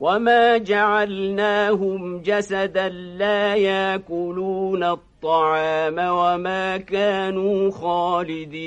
وما جعلناهم جسدا لا ياكلون الطعام وما كانوا خالدين